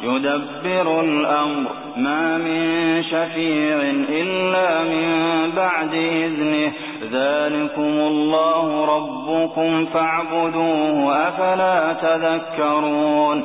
يدبر الأمر ما من شفيع إلا من بعد إذنه. ذلكم الله ربكم فاعبدوه أفلا تذكرون.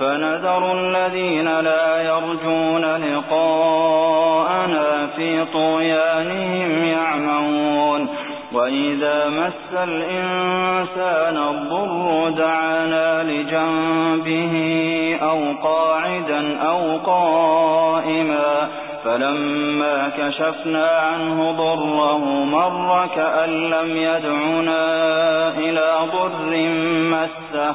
فنذر الذين لا يرجون لقاءنا في طغيانهم يعمهون. وإذا مس الإنسان الضر دعانا لجنبه أو قاعدا أو قائما. فلما كشفنا عنه ضره مر كأن لم يدعنا إلى ضر مسه.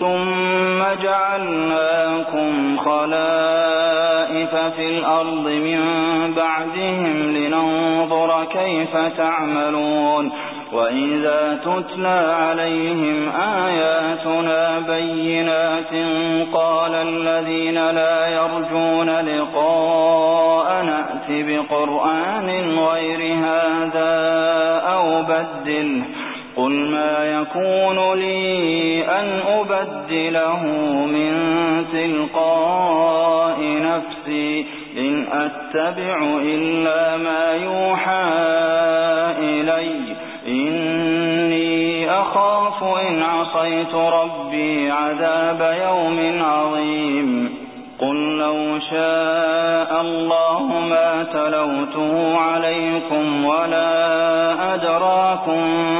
ثم جعلناكم خلائف في الأرض من بعدهم لننظر كيف تعملون وإذا تتلى عليهم آياتنا بينات قال الذين لا يرجون لقاء نأت بقرآن غير هذا أو بدله قل ما يكون لي أن أبدله من تلقاء نفسي إن أتبع إلا ما يوحى إلي. إني وأخاف إن عصيت ربي عذاب يوم عظيم. قل لو شاء الله ما تلوته عليكم ولا أدراكم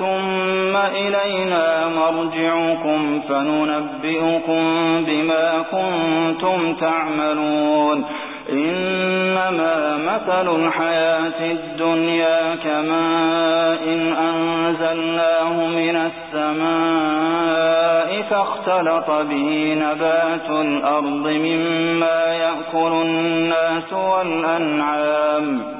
ثم إلينا مرجعكم فننبئكم بما كنتم تعملون إنما مثل الحياة الدنيا كماء إن أنزلناه من السماء فاختلط به نبات الأرض مما يأكل الناس والأنعام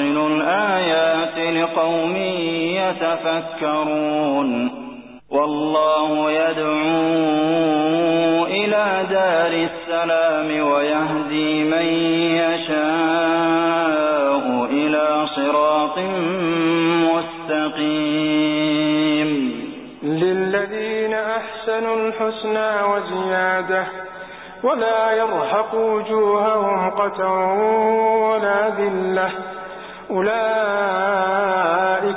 الآيات لقوم يتفكرون. والله يدعو إلى دار السلام ويهدي من يشاء إلى صراط مستقيم. للذين أحسنوا الحسنى وزيادة ولا يرهق وجوههم قتر ولا ذلة. أولئك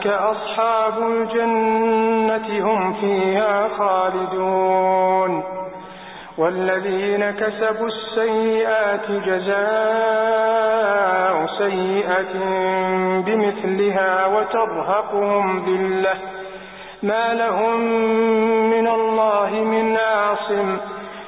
أصحاب الجنة هم فيها خالدون والذين كسبوا السيئات جزاء سيئة بمثلها وترهقهم ذلة ما لهم من الله من عاصم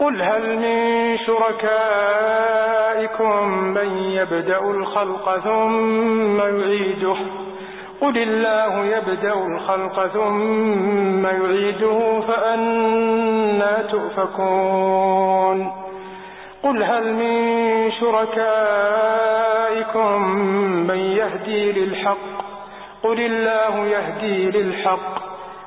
قل هل من شركائكم من يبدأ الخلق ثم يعيده؟ قل الله يبدأ الخلق ثم يعيده فأنا تؤفكون. قل هل من شركائكم من يهدي للحق؟ قل الله يهدي للحق.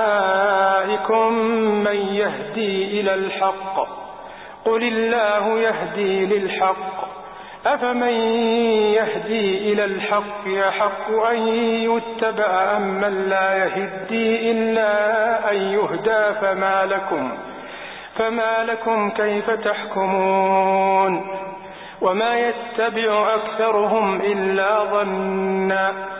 شركائكم من يهدي إلى الحق. قل الله يهدي للحق. أفمن يهدي إلى الحق يحق أن يتبع أم من لا يهدي إلا أن يهدى فما لكم؟ فما لكم كيف تحكمون؟ وما يتبع أكثرهم إلا ظنا.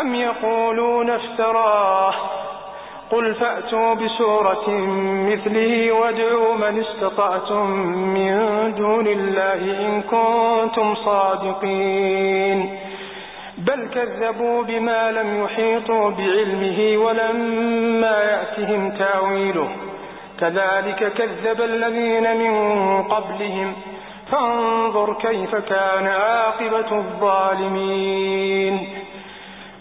أم يقولون افتراه؟ قل فأتوا بسورة مثله وادعوا من استطعتم من دون الله إن كنتم صادقين. بل كذبوا بما لم يحيطوا بعلمه ولما يأتهم تأويله. كذلك كذب الذين من قبلهم. فانظر كيف كان عاقبة الظالمين.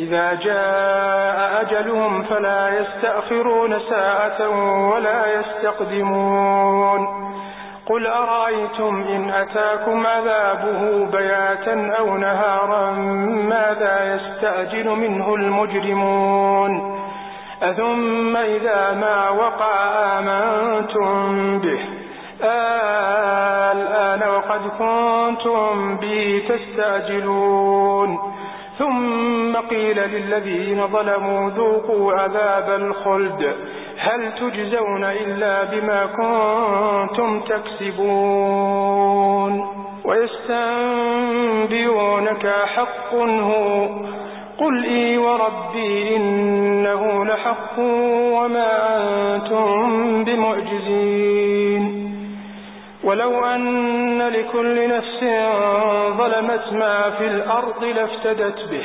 إذا جاء أجلهم فلا يستأخرون ساعة ولا يستقدمون. قل أرأيتم إن أتاكم عذابه بياتا أو نهارا ماذا يستأجل منه المجرمون؟ أثم إذا ما وقع آمنتم به؟ الآن وقد كنتم به تستعجلون ثم قيل للذين ظلموا ذوقوا عذاب الخلد هل تجزون إلا بما كنتم تكسبون ويستنبئونك حق هو قل إي وربي إنه لحق وما أنتم بمعجزين ولو أن لكل نفس ظلمت ما في الأرض لافتدت به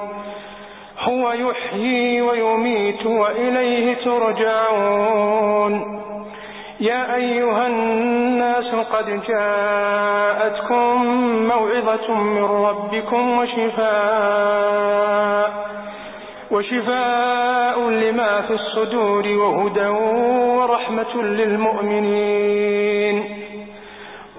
يحيي ويميت وإليه ترجعون. يا أيها الناس قد جاءتكم موعظة من ربكم وشفاء وشفاء لما في الصدور وهدى ورحمة للمؤمنين.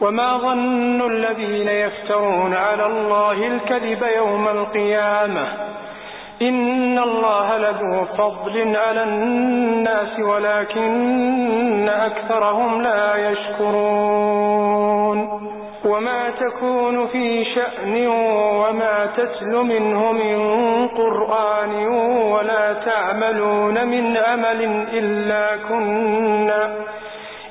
وما ظن الذين يفترون على الله الكذب يوم القيامة إن الله لذو فضل على الناس ولكن أكثرهم لا يشكرون وما تكون في شأن وما تتل منه من قرآن ولا تعملون من عمل إلا كنا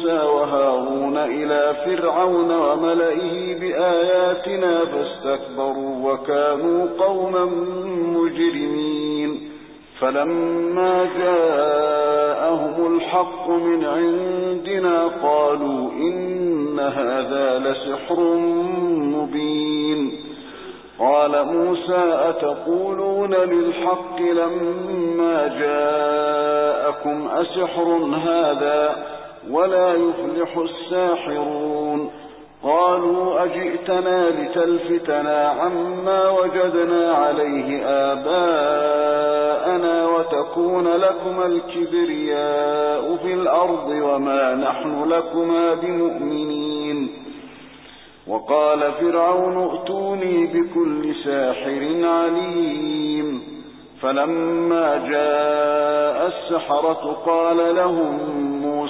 موسى وهارون إلى فرعون وملئه بآياتنا فاستكبروا وكانوا قوما مجرمين. فلما جاءهم الحق من عندنا قالوا إن هذا لسحر مبين. قال موسى أتقولون للحق لما جاءكم أسحر هذا؟ ولا يفلح الساحرون. قالوا أجئتنا لتلفتنا عما وجدنا عليه آباءنا وتكون لكما الكبرياء في الأرض وما نحن لكما بمؤمنين. وقال فرعون ائتوني بكل ساحر عليم. فلما جاء السحرة قال لهم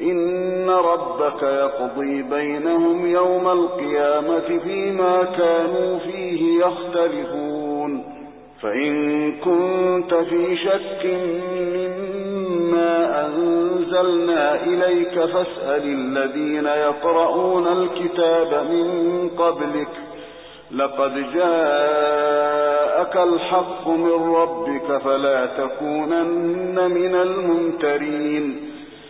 إن ربك يقضي بينهم يوم القيامة فيما كانوا فيه يختلفون. فإن كنت في شك مما أنزلنا إليك فاسأل الذين يقرؤون الكتاب من قبلك. لقد جاءك الحق من ربك فلا تكونن من الممترين.